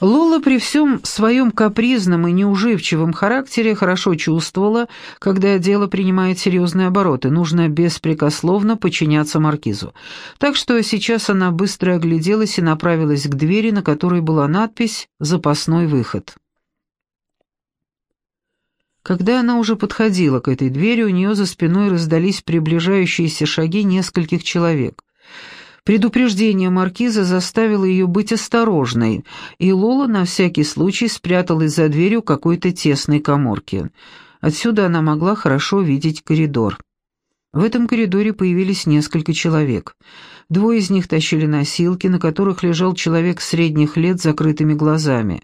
Лола при всем своем капризном и неуживчивом характере хорошо чувствовала, когда дело принимает серьезные обороты, нужно беспрекословно подчиняться маркизу. Так что сейчас она быстро огляделась и направилась к двери, на которой была надпись «Запасной выход». Когда она уже подходила к этой двери, у нее за спиной раздались приближающиеся шаги нескольких человек. Предупреждение маркиза заставило ее быть осторожной, и Лола на всякий случай спряталась за дверью какой-то тесной коморки. Отсюда она могла хорошо видеть коридор. В этом коридоре появились несколько человек. Двое из них тащили носилки, на которых лежал человек средних лет с закрытыми глазами.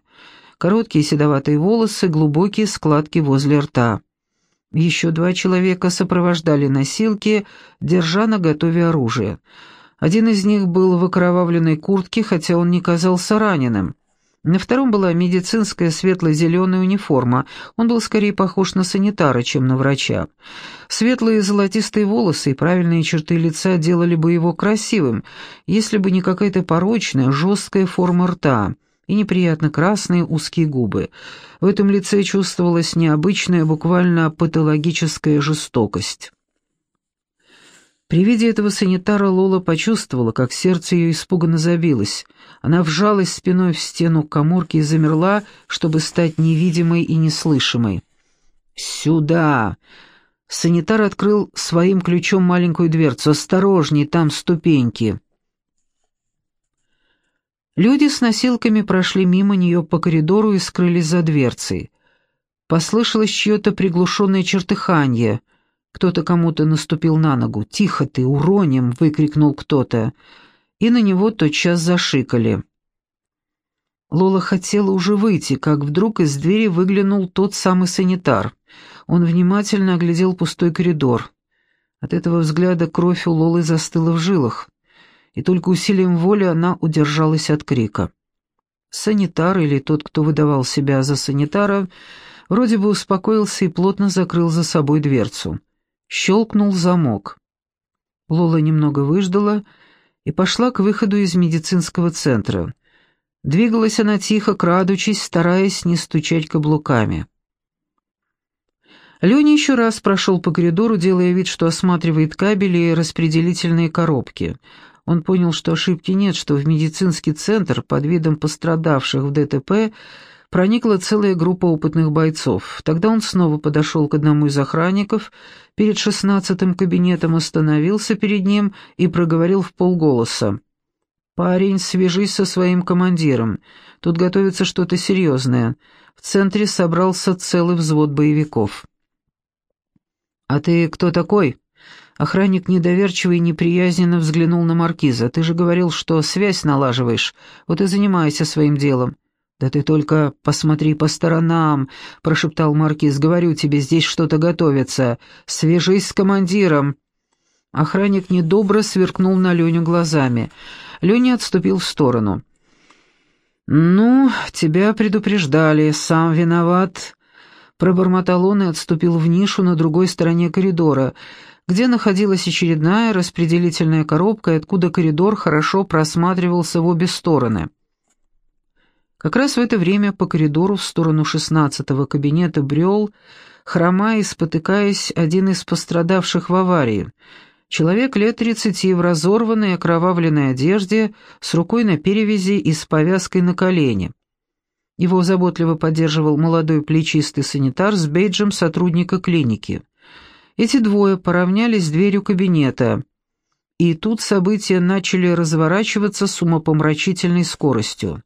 Короткие седоватые волосы, глубокие складки возле рта. Еще два человека сопровождали носилки, держа на готове оружие. Один из них был в окровавленной куртке, хотя он не казался раненым. На втором была медицинская светло-зеленая униформа. Он был скорее похож на санитара, чем на врача. Светлые золотистые волосы и правильные черты лица делали бы его красивым, если бы не какая-то порочная, жесткая форма рта и неприятно красные узкие губы. В этом лице чувствовалась необычная, буквально патологическая жестокость. При виде этого санитара Лола почувствовала, как сердце ее испуганно забилось. Она вжалась спиной в стену коморки и замерла, чтобы стать невидимой и неслышимой. «Сюда!» Санитар открыл своим ключом маленькую дверцу. «Осторожней, там ступеньки!» Люди с носилками прошли мимо нее по коридору и скрылись за дверцей. Послышалось чье-то приглушенное чертыханье — кто-то кому-то наступил на ногу. «Тихо ты, уроним!» — выкрикнул кто-то. И на него тотчас зашикали. Лола хотела уже выйти, как вдруг из двери выглянул тот самый санитар. Он внимательно оглядел пустой коридор. От этого взгляда кровь у Лолы застыла в жилах, и только усилием воли она удержалась от крика. Санитар или тот, кто выдавал себя за санитара, вроде бы успокоился и плотно закрыл за собой дверцу. Щелкнул замок. Лола немного выждала и пошла к выходу из медицинского центра. Двигалась она тихо, крадучись, стараясь не стучать каблуками. Леня еще раз прошел по коридору, делая вид, что осматривает кабели и распределительные коробки. Он понял, что ошибки нет, что в медицинский центр под видом пострадавших в ДТП проникла целая группа опытных бойцов. Тогда он снова подошел к одному из охранников, перед шестнадцатым кабинетом остановился перед ним и проговорил в полголоса. «Парень, свяжись со своим командиром. Тут готовится что-то серьезное. В центре собрался целый взвод боевиков». «А ты кто такой?» Охранник недоверчиво и неприязненно взглянул на маркиза. «Ты же говорил, что связь налаживаешь. Вот и занимайся своим делом. «Да ты только посмотри по сторонам», — прошептал маркиз. «Говорю тебе, здесь что-то готовится. Свяжись с командиром». Охранник недобро сверкнул на Леню глазами. Леня отступил в сторону. «Ну, тебя предупреждали, сам виноват», — пробормотал он и отступил в нишу на другой стороне коридора, где находилась очередная распределительная коробка, откуда коридор хорошо просматривался в обе стороны. Как раз в это время по коридору в сторону шестнадцатого кабинета брел, хромая и спотыкаясь, один из пострадавших в аварии. Человек лет тридцати в разорванной окровавленной одежде, с рукой на перевязи и с повязкой на колене. Его заботливо поддерживал молодой плечистый санитар с бейджем сотрудника клиники. Эти двое поравнялись с дверью кабинета. И тут события начали разворачиваться с умопомрачительной скоростью.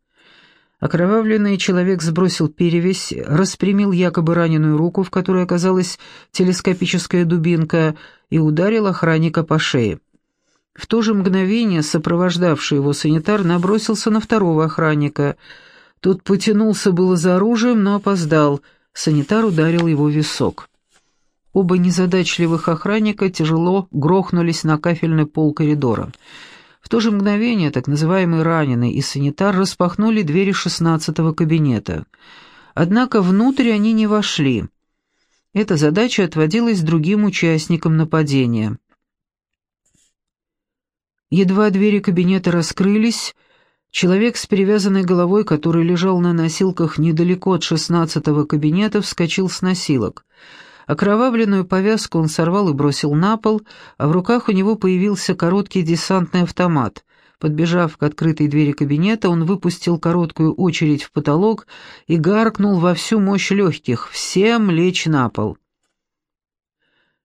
Окровавленный человек сбросил перевязь, распрямил якобы раненую руку, в которой оказалась телескопическая дубинка, и ударил охранника по шее. В то же мгновение сопровождавший его санитар набросился на второго охранника. Тот потянулся было за оружием, но опоздал. Санитар ударил его в висок. Оба незадачливых охранника тяжело грохнулись на кафельный пол коридора. В то же мгновение так называемый раненый и санитар распахнули двери шестнадцатого кабинета. Однако внутрь они не вошли. Эта задача отводилась другим участникам нападения. Едва двери кабинета раскрылись, Человек с перевязанной головой, который лежал на носилках недалеко от шестнадцатого кабинета, вскочил с носилок. Окровавленную повязку он сорвал и бросил на пол, а в руках у него появился короткий десантный автомат. Подбежав к открытой двери кабинета, он выпустил короткую очередь в потолок и гаркнул во всю мощь легких «Всем лечь на пол!».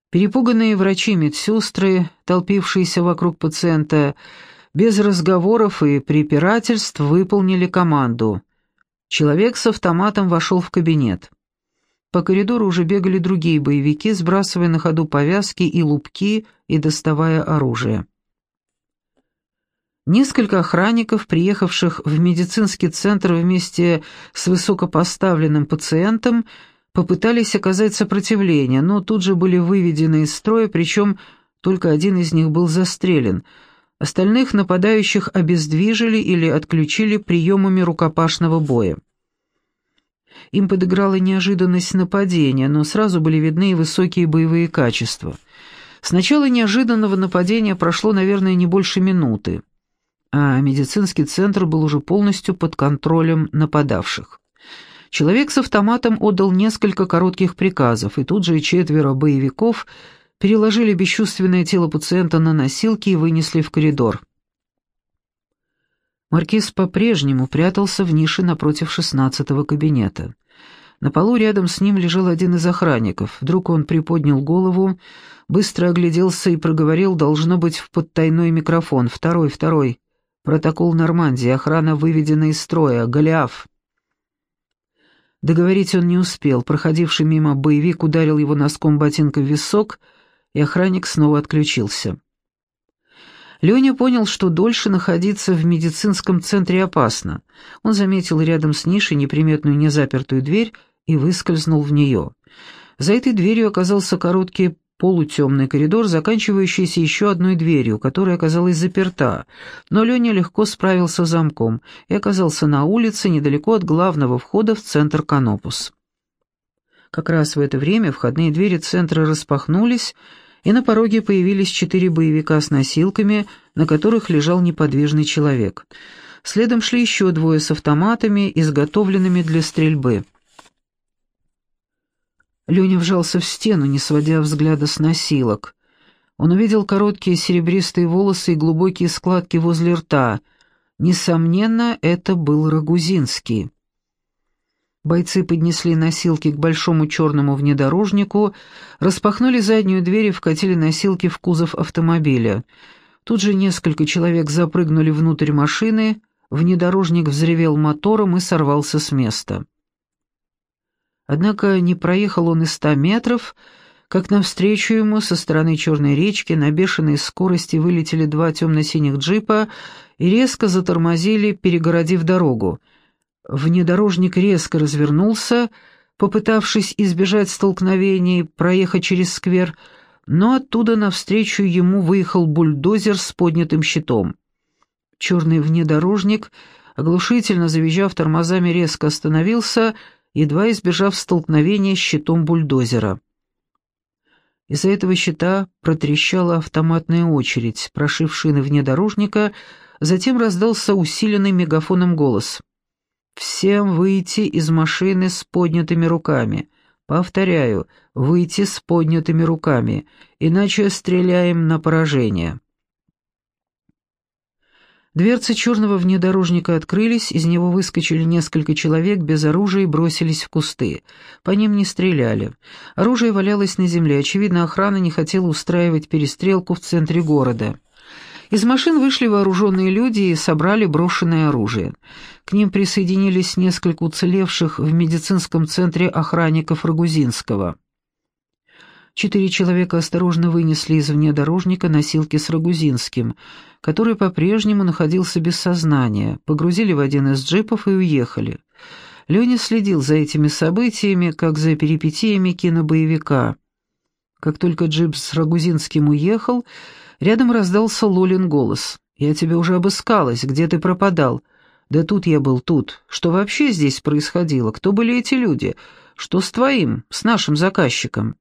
Перепуганные врачи-медсестры, толпившиеся вокруг пациента, без разговоров и препирательств выполнили команду. Человек с автоматом вошел в кабинет. По коридору уже бегали другие боевики, сбрасывая на ходу повязки и лупки и доставая оружие. Несколько охранников, приехавших в медицинский центр вместе с высокопоставленным пациентом, попытались оказать сопротивление, но тут же были выведены из строя, причем только один из них был застрелен. Остальных нападающих обездвижили или отключили приемами рукопашного боя. Им подыграла неожиданность нападения, но сразу были видны и высокие боевые качества. С начала неожиданного нападения прошло, наверное, не больше минуты, а медицинский центр был уже полностью под контролем нападавших. Человек с автоматом отдал несколько коротких приказов, и тут же четверо боевиков переложили бесчувственное тело пациента на носилки и вынесли в коридор. Маркиз по-прежнему прятался в нише напротив шестнадцатого кабинета. На полу рядом с ним лежал один из охранников. Вдруг он приподнял голову, быстро огляделся и проговорил, должно быть, в подтайной микрофон. «Второй, второй. Протокол Нормандии. Охрана выведена из строя. Голиаф». Договорить он не успел. Проходивший мимо боевик ударил его носком ботинка в висок, и охранник снова отключился. Леня понял, что дольше находиться в медицинском центре опасно. Он заметил рядом с нишей неприметную незапертую дверь и выскользнул в нее. За этой дверью оказался короткий полутемный коридор, заканчивающийся еще одной дверью, которая оказалась заперта, но Леня легко справился с замком и оказался на улице недалеко от главного входа в центр Канопус. Как раз в это время входные двери центра распахнулись, и на пороге появились четыре боевика с носилками, на которых лежал неподвижный человек. Следом шли еще двое с автоматами, изготовленными для стрельбы. Леня вжался в стену, не сводя взгляда с носилок. Он увидел короткие серебристые волосы и глубокие складки возле рта. Несомненно, это был Рагузинский. Бойцы поднесли носилки к большому черному внедорожнику, распахнули заднюю дверь и вкатили носилки в кузов автомобиля. Тут же несколько человек запрыгнули внутрь машины, внедорожник взревел мотором и сорвался с места. Однако не проехал он и ста метров, как навстречу ему со стороны Черной речки на бешеной скорости вылетели два темно-синих джипа и резко затормозили, перегородив дорогу. Внедорожник резко развернулся, попытавшись избежать столкновений, проехать через сквер, но оттуда навстречу ему выехал бульдозер с поднятым щитом. Черный внедорожник, оглушительно завизжав тормозами, резко остановился едва избежав столкновения с щитом бульдозера. Из-за этого щита протрещала автоматная очередь, прошив шины внедорожника, затем раздался усиленный мегафоном голос. «Всем выйти из машины с поднятыми руками. Повторяю, выйти с поднятыми руками, иначе стреляем на поражение». Дверцы черного внедорожника открылись, из него выскочили несколько человек без оружия и бросились в кусты. По ним не стреляли. Оружие валялось на земле, очевидно, охрана не хотела устраивать перестрелку в центре города. Из машин вышли вооруженные люди и собрали брошенное оружие. К ним присоединились несколько уцелевших в медицинском центре охранников Рагузинского. Четыре человека осторожно вынесли из внедорожника носилки с Рагузинским, который по-прежнему находился без сознания, погрузили в один из джипов и уехали. Леня следил за этими событиями, как за перипетиями кинобоевика. Как только джип с Рагузинским уехал, рядом раздался Лолин голос. «Я тебя уже обыскалась, где ты пропадал?» «Да тут я был, тут. Что вообще здесь происходило? Кто были эти люди? Что с твоим, с нашим заказчиком?»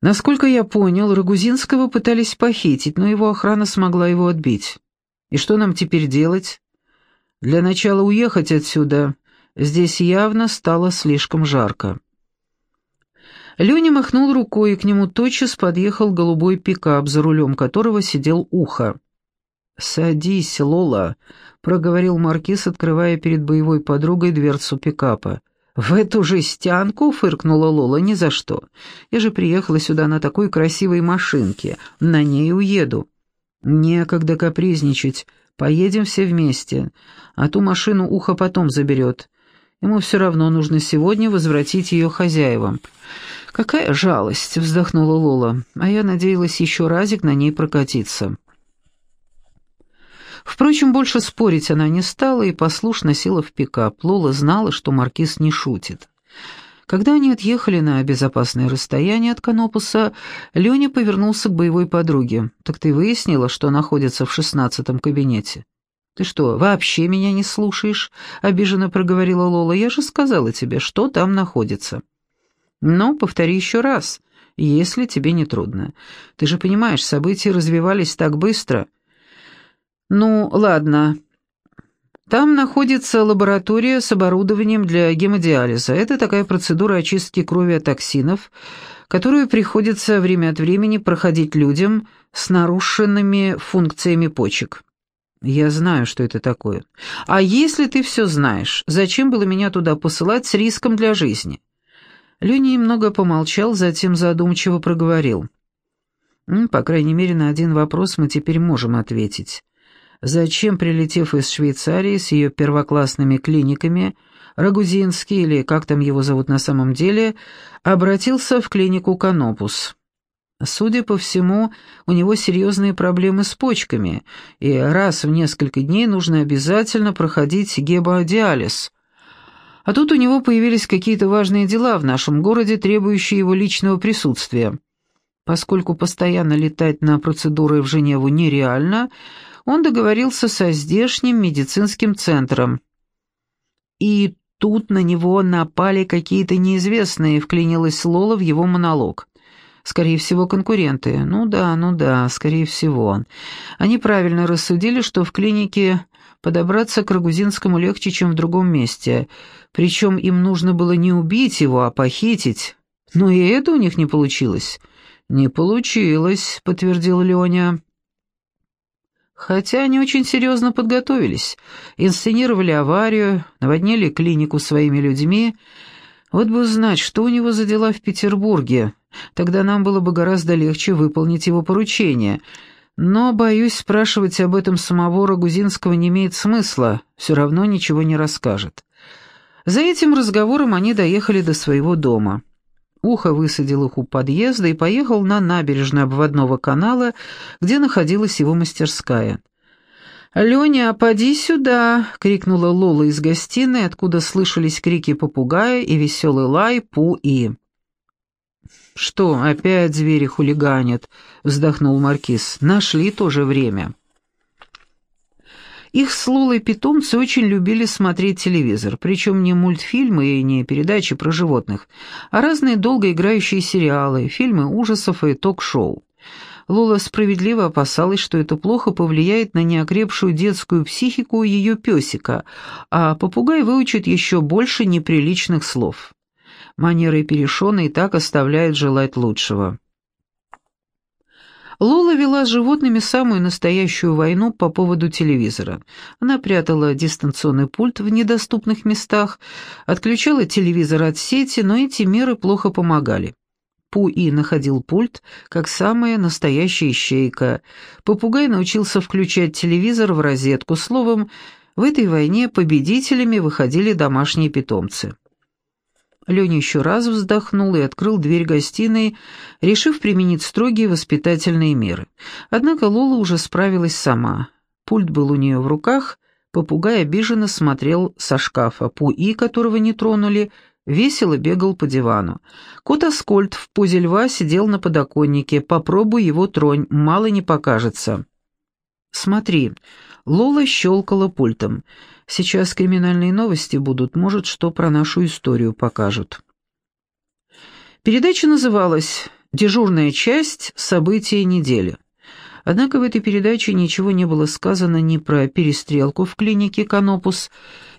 Насколько я понял, Рагузинского пытались похитить, но его охрана смогла его отбить. И что нам теперь делать? Для начала уехать отсюда. Здесь явно стало слишком жарко. Леня махнул рукой, и к нему тотчас подъехал голубой пикап, за рулем которого сидел ухо. «Садись, Лола», — проговорил Маркиз, открывая перед боевой подругой дверцу пикапа. «В эту жестянку?» — фыркнула Лола. «Ни за что. Я же приехала сюда на такой красивой машинке. На ней уеду». «Некогда капризничать. Поедем все вместе. А ту машину ухо потом заберет. Ему все равно нужно сегодня возвратить ее хозяевам». «Какая жалость!» — вздохнула Лола. «А я надеялась еще разик на ней прокатиться». Впрочем, больше спорить она не стала и послушно села в пикап. Лола знала, что Маркиз не шутит. Когда они отъехали на безопасное расстояние от Канопуса, Леня повернулся к боевой подруге. «Так ты выяснила, что находится в шестнадцатом кабинете?» «Ты что, вообще меня не слушаешь?» — обиженно проговорила Лола. «Я же сказала тебе, что там находится». «Ну, повтори еще раз, если тебе не трудно. Ты же понимаешь, события развивались так быстро». «Ну, ладно. Там находится лаборатория с оборудованием для гемодиализа. Это такая процедура очистки крови от токсинов, которую приходится время от времени проходить людям с нарушенными функциями почек». «Я знаю, что это такое. А если ты все знаешь, зачем было меня туда посылать с риском для жизни?» Леня немного помолчал, затем задумчиво проговорил. «По крайней мере, на один вопрос мы теперь можем ответить. Зачем, прилетев из Швейцарии с ее первоклассными клиниками, Рагузинский, или как там его зовут на самом деле, обратился в клинику Канопус?» Судя по всему, у него серьезные проблемы с почками, и раз в несколько дней нужно обязательно проходить гемодиализ – а тут у него появились какие-то важные дела в нашем городе, требующие его личного присутствия. Поскольку постоянно летать на процедуры в Женеву нереально, он договорился со здешним медицинским центром. И тут на него напали какие-то неизвестные, вклинилась Лола в его монолог. Скорее всего, конкуренты. Ну да, ну да, скорее всего. Они правильно рассудили, что в клинике подобраться к Рагузинскому легче, чем в другом месте. Причем им нужно было не убить его, а похитить. Но и это у них не получилось. «Не получилось», — подтвердил Леня. Хотя они очень серьезно подготовились, инсценировали аварию, наводнили клинику своими людьми. Вот бы узнать, что у него за дела в Петербурге. Тогда нам было бы гораздо легче выполнить его поручение — но, боюсь, спрашивать об этом самого Рогузинского не имеет смысла, все равно ничего не расскажет. За этим разговором они доехали до своего дома. Ухо высадил их у подъезда и поехал на набережную обводного канала, где находилась его мастерская. «Леня, поди сюда!» — крикнула Лола из гостиной, откуда слышались крики попугая и веселый лай Пу-И. «Что, опять звери хулиганят?» — вздохнул Маркиз. «Нашли тоже время». Их с Лолой питомцы очень любили смотреть телевизор, причем не мультфильмы и не передачи про животных, а разные долгоиграющие сериалы, фильмы ужасов и ток-шоу. Лола справедливо опасалась, что это плохо повлияет на неокрепшую детскую психику ее песика, а попугай выучит еще больше неприличных слов манеры перешона и так оставляют желать лучшего. Лола вела с животными самую настоящую войну по поводу телевизора. Она прятала дистанционный пульт в недоступных местах, отключала телевизор от сети, но эти меры плохо помогали. Пу-И находил пульт, как самая настоящая ищейка. Попугай научился включать телевизор в розетку. Словом, в этой войне победителями выходили домашние питомцы. Леня еще раз вздохнул и открыл дверь гостиной, решив применить строгие воспитательные меры. Однако Лола уже справилась сама. Пульт был у нее в руках, попугай обиженно смотрел со шкафа. Пуи, которого не тронули, весело бегал по дивану. Кот Аскольд в позе льва сидел на подоконнике. Попробуй его тронь, мало не покажется. «Смотри», — Лола щелкала пультом, — Сейчас криминальные новости будут, может, что про нашу историю покажут. Передача называлась «Дежурная часть. События недели». Однако в этой передаче ничего не было сказано ни про перестрелку в клинике «Канопус»,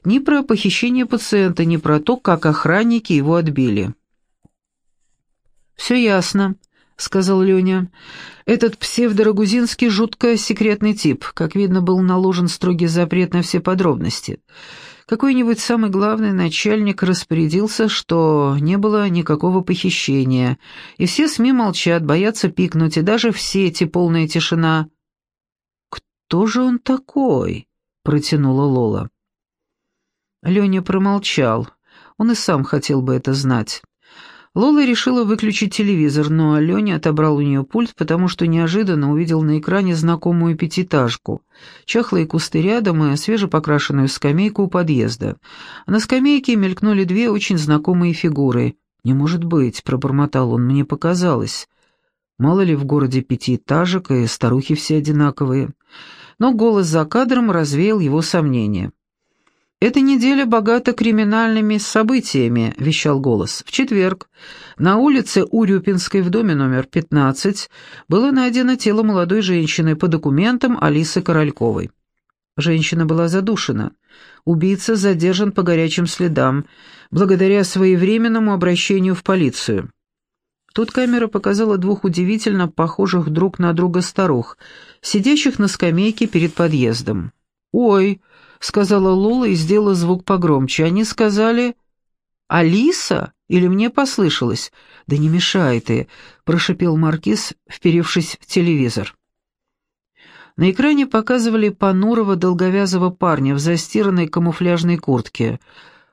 ни про похищение пациента, ни про то, как охранники его отбили. «Все ясно», — сказал Леня. «Этот псевдорогузинский жутко секретный тип. Как видно, был наложен строгий запрет на все подробности. Какой-нибудь самый главный начальник распорядился, что не было никакого похищения, и все СМИ молчат, боятся пикнуть, и даже в сети полная тишина. «Кто же он такой?» — протянула Лола. Леня промолчал. Он и сам хотел бы это знать. Лола решила выключить телевизор, но Аленя отобрал у нее пульт, потому что неожиданно увидел на экране знакомую пятиэтажку, чахлые кусты рядом и свежепокрашенную скамейку у подъезда. А на скамейке мелькнули две очень знакомые фигуры. «Не может быть», — пробормотал он, — «мне показалось». Мало ли в городе пятиэтажек, и старухи все одинаковые. Но голос за кадром развеял его сомнения. «Эта неделя богата криминальными событиями», — вещал голос. «В четверг на улице Урюпинской в доме номер 15 было найдено тело молодой женщины по документам Алисы Корольковой. Женщина была задушена. Убийца задержан по горячим следам, благодаря своевременному обращению в полицию». Тут камера показала двух удивительно похожих друг на друга старух, сидящих на скамейке перед подъездом. «Ой!» — сказала Лола и сделала звук погромче. «Они сказали...» «Алиса? Или мне послышалось?» «Да не мешай ты», — прошипел Маркиз, вперевшись в телевизор. На экране показывали понурого долговязого парня в застиранной камуфляжной куртке.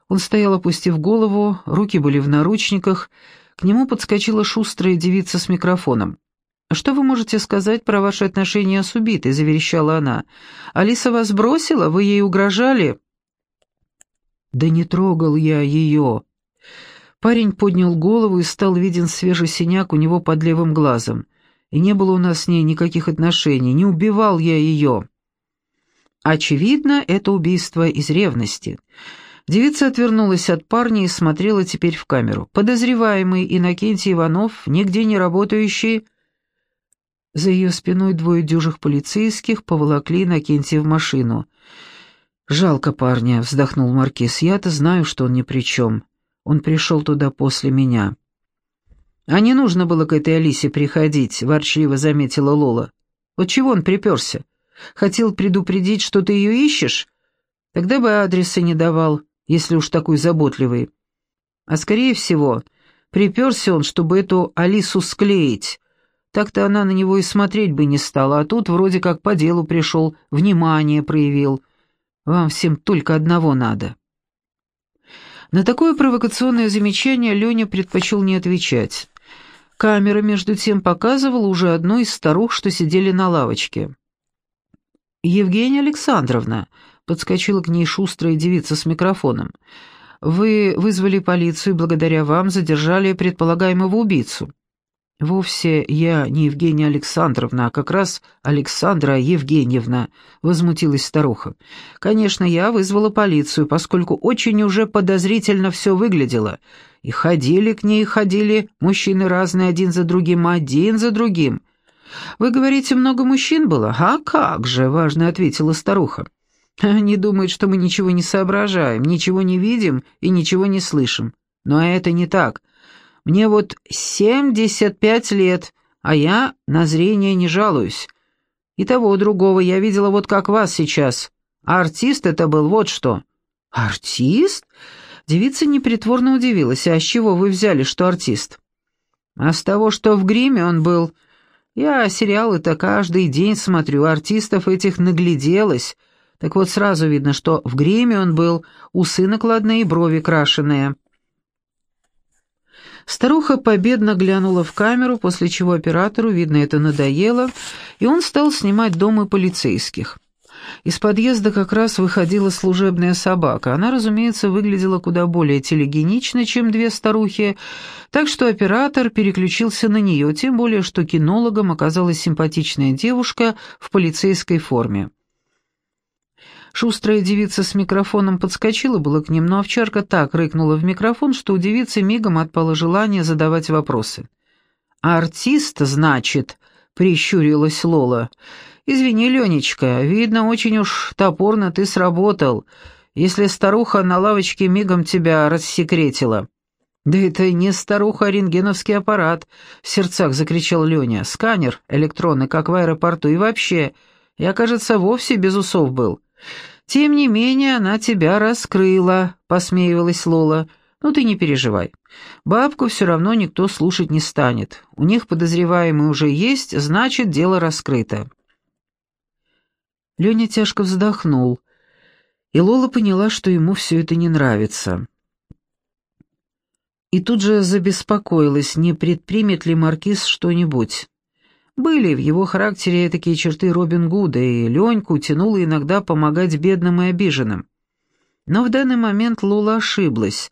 Он стоял, опустив голову, руки были в наручниках, к нему подскочила шустрая девица с микрофоном. «Что вы можете сказать про ваши отношения с убитой?» — заверещала она. «Алиса вас бросила? Вы ей угрожали?» «Да не трогал я ее». Парень поднял голову и стал виден свежий синяк у него под левым глазом. И не было у нас с ней никаких отношений, не убивал я ее. Очевидно, это убийство из ревности. Девица отвернулась от парня и смотрела теперь в камеру. Подозреваемый Иннокентий Иванов, нигде не работающий, за ее спиной двое дюжих полицейских поволокли Иннокентия в машину. «Жалко парня», — вздохнул Маркиз. «Я-то знаю, что он ни при чем. Он пришел туда после меня». «А не нужно было к этой Алисе приходить», — ворчливо заметила Лола. «Вот чего он приперся? Хотел предупредить, что ты ее ищешь? Тогда бы адреса не давал, если уж такой заботливый. А скорее всего, приперся он, чтобы эту Алису склеить» Так-то она на него и смотреть бы не стала, а тут вроде как по делу пришел, внимание проявил. Вам всем только одного надо». На такое провокационное замечание Леня предпочел не отвечать. Камера, между тем, показывала уже одну из старух, что сидели на лавочке. «Евгения Александровна», — подскочила к ней шустрая девица с микрофоном, — «вы вызвали полицию и благодаря вам задержали предполагаемого убийцу». «Вовсе я не Евгения Александровна, а как раз Александра Евгеньевна», — возмутилась старуха. «Конечно, я вызвала полицию, поскольку очень уже подозрительно все выглядело. И ходили к ней, ходили, мужчины разные один за другим, один за другим». «Вы говорите, много мужчин было?» «А как же», — важно ответила старуха. «Они думают, что мы ничего не соображаем, ничего не видим и ничего не слышим. Но это не так». Мне вот семьдесят пять лет, а я на зрение не жалуюсь. И того другого я видела вот как вас сейчас. А артист это был вот что». «Артист?» Девица непритворно удивилась. «А с чего вы взяли, что артист?» «А с того, что в гриме он был. Я сериалы-то каждый день смотрю, артистов этих нагляделась. Так вот сразу видно, что в гриме он был, усы накладные, брови крашеные». Старуха победно глянула в камеру, после чего оператору, видно, это надоело, и он стал снимать дом и полицейских. Из подъезда как раз выходила служебная собака. Она, разумеется, выглядела куда более телегенично, чем две старухи, так что оператор переключился на нее, тем более, что кинологом оказалась симпатичная девушка в полицейской форме. Шустрая девица с микрофоном подскочила было к ним, но овчарка так рыкнула в микрофон, что у девицы мигом отпало желание задавать вопросы. «Артист, значит», — прищурилась Лола. «Извини, Ленечка, видно, очень уж топорно ты сработал, если старуха на лавочке мигом тебя рассекретила». «Да это не старуха, а рентгеновский аппарат!» — в сердцах закричал Леня. «Сканер электронный, как в аэропорту, и вообще, я, кажется, вовсе без усов был». «Тем не менее, она тебя раскрыла», — посмеивалась Лола. «Ну ты не переживай. Бабку все равно никто слушать не станет. У них подозреваемый уже есть, значит, дело раскрыто». Леня тяжко вздохнул, и Лола поняла, что ему все это не нравится. И тут же забеспокоилась, не предпримет ли Маркиз что-нибудь. Были в его характере такие черты Робин Гуда, и Леньку тянуло иногда помогать бедным и обиженным. Но в данный момент Лола ошиблась.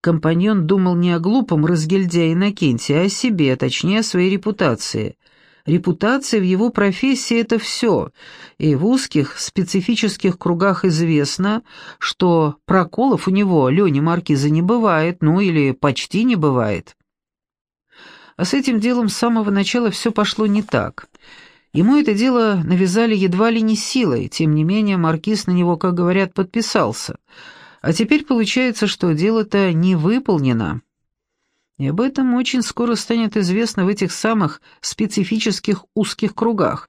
Компаньон думал не о глупом разгильдяе Иннокенте, а о себе, точнее, о своей репутации. Репутация в его профессии — это все, и в узких специфических кругах известно, что проколов у него, Лёни Маркиза, не бывает, ну или почти не бывает. А с этим делом с самого начала все пошло не так. Ему это дело навязали едва ли не силой, тем не менее Маркиз на него, как говорят, подписался. А теперь получается, что дело-то не выполнено. И об этом очень скоро станет известно в этих самых специфических узких кругах.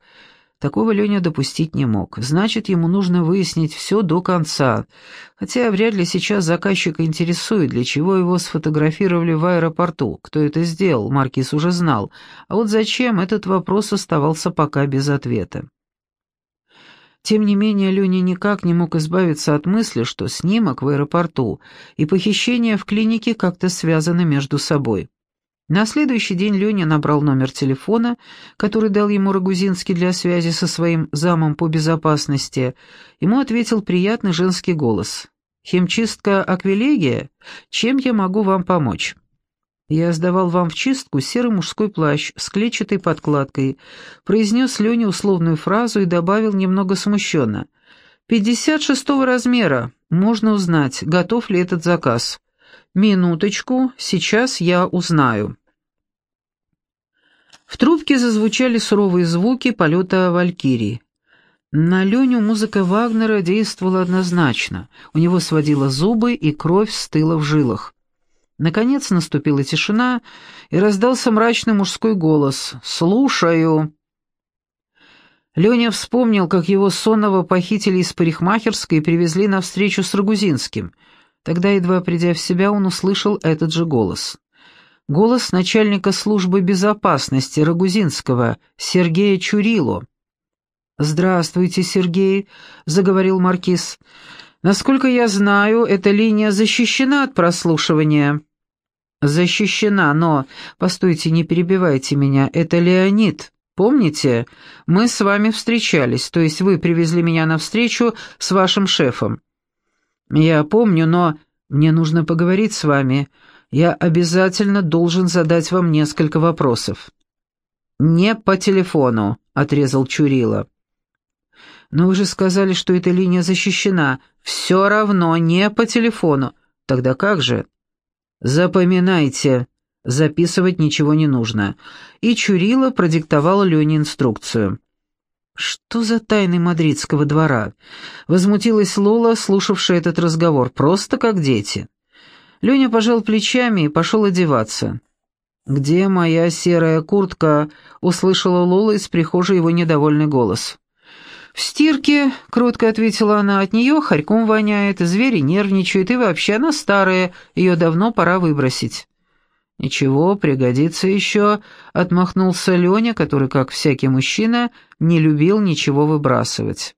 Такого Леня допустить не мог. Значит, ему нужно выяснить все до конца. Хотя вряд ли сейчас заказчика интересует, для чего его сфотографировали в аэропорту. Кто это сделал, Маркис уже знал. А вот зачем, этот вопрос оставался пока без ответа. Тем не менее, Леня никак не мог избавиться от мысли, что снимок в аэропорту и похищение в клинике как-то связаны между собой. На следующий день Леня набрал номер телефона, который дал ему Рогузинский для связи со своим замом по безопасности. Ему ответил приятный женский голос. «Химчистка Аквилегия? Чем я могу вам помочь?» «Я сдавал вам в чистку серый мужской плащ с клетчатой подкладкой», произнес Леня условную фразу и добавил немного смущенно. «Пятьдесят шестого размера. Можно узнать, готов ли этот заказ». «Минуточку, сейчас я узнаю». В трубке зазвучали суровые звуки полета Валькирии. На Леню музыка Вагнера действовала однозначно. У него сводило зубы, и кровь стыла в жилах. Наконец наступила тишина, и раздался мрачный мужской голос «Слушаю». Леня вспомнил, как его сонного похитили из парикмахерской и привезли на встречу с Рогузинским. Тогда, едва придя в себя, он услышал этот же голос. Голос начальника службы безопасности Рогузинского, Сергея Чурило. «Здравствуйте, Сергей», — заговорил Маркиз. «Насколько я знаю, эта линия защищена от прослушивания». «Защищена, но...» «Постойте, не перебивайте меня. Это Леонид. Помните? Мы с вами встречались, то есть вы привезли меня на встречу с вашим шефом». «Я помню, но мне нужно поговорить с вами. Я обязательно должен задать вам несколько вопросов». «Не по телефону», — отрезал Чурила. «Но вы же сказали, что эта линия защищена. Все равно не по телефону. Тогда как же?» «Запоминайте, записывать ничего не нужно». И Чурила продиктовал Лене инструкцию. «Что за тайны мадридского двора?» Возмутилась Лола, слушавшая этот разговор, просто как дети. Леня пожал плечами и пошел одеваться. «Где моя серая куртка?» — услышала Лола из прихожей его недовольный голос. «В стирке», — кротко ответила она, — «от нее хорьком воняет, звери нервничают, и вообще она старая, ее давно пора выбросить». «Ничего, пригодится еще», — отмахнулся Леня, который, как всякий мужчина, не любил ничего выбрасывать.